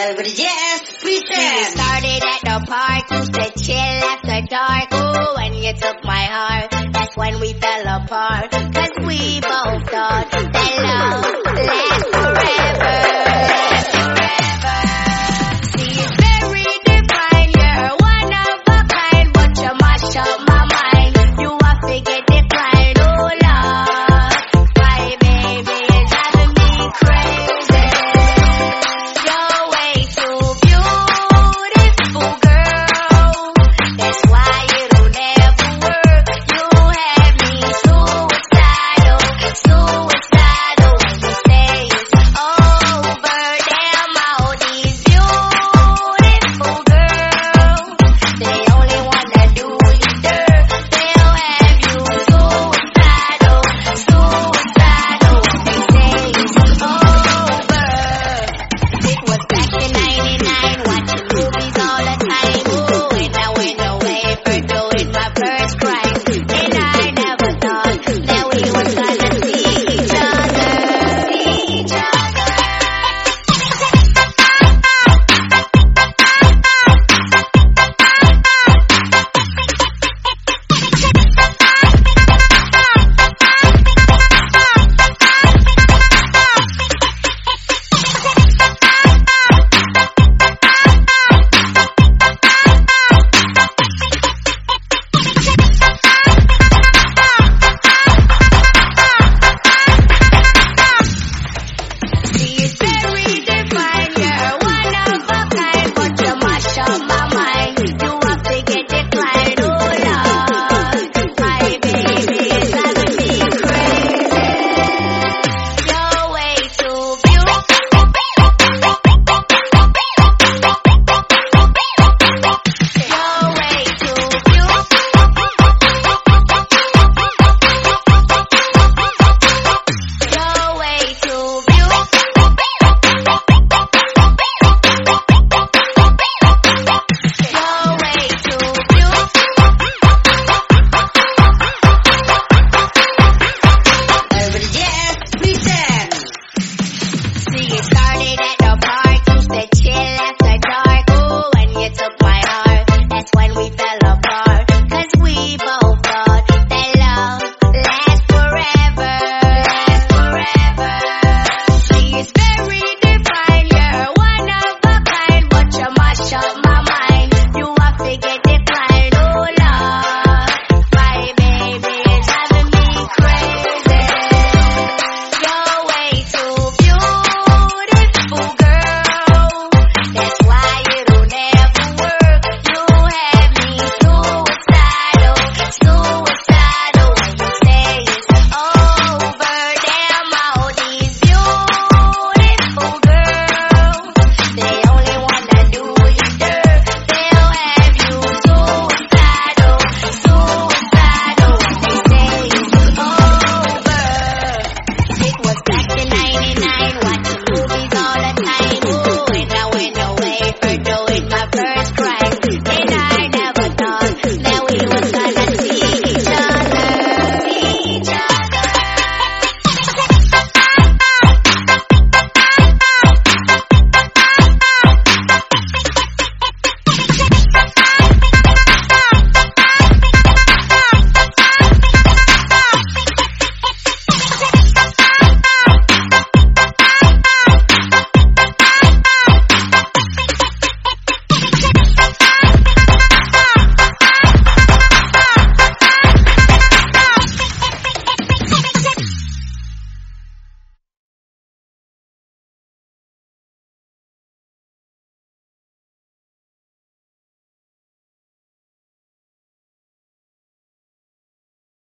Elvis Jazz We started at the park, used to chill after dark. Oh, when you took my heart, that's when we fell apart. Cause we both thought that love lasts forever. first get started.